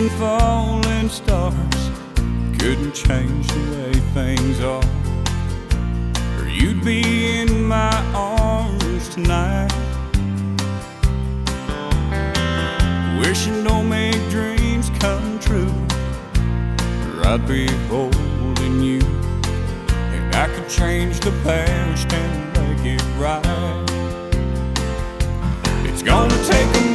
And falling stars couldn't change the way things are. Or you'd be in my arms tonight. Wishing don't make dreams come true. Or I'd be holding you. And I could change the past and make it right. It's gonna take a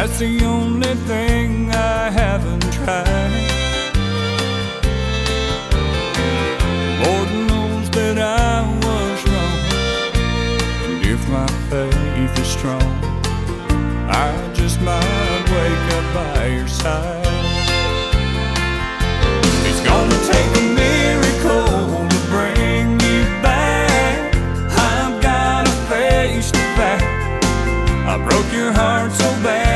That's the only thing I haven't tried. Lord knows that I was wrong, and if my faith is strong, I just might wake up by your side. It's gonna take a miracle to bring you back. I've got a face to back. I broke your heart so bad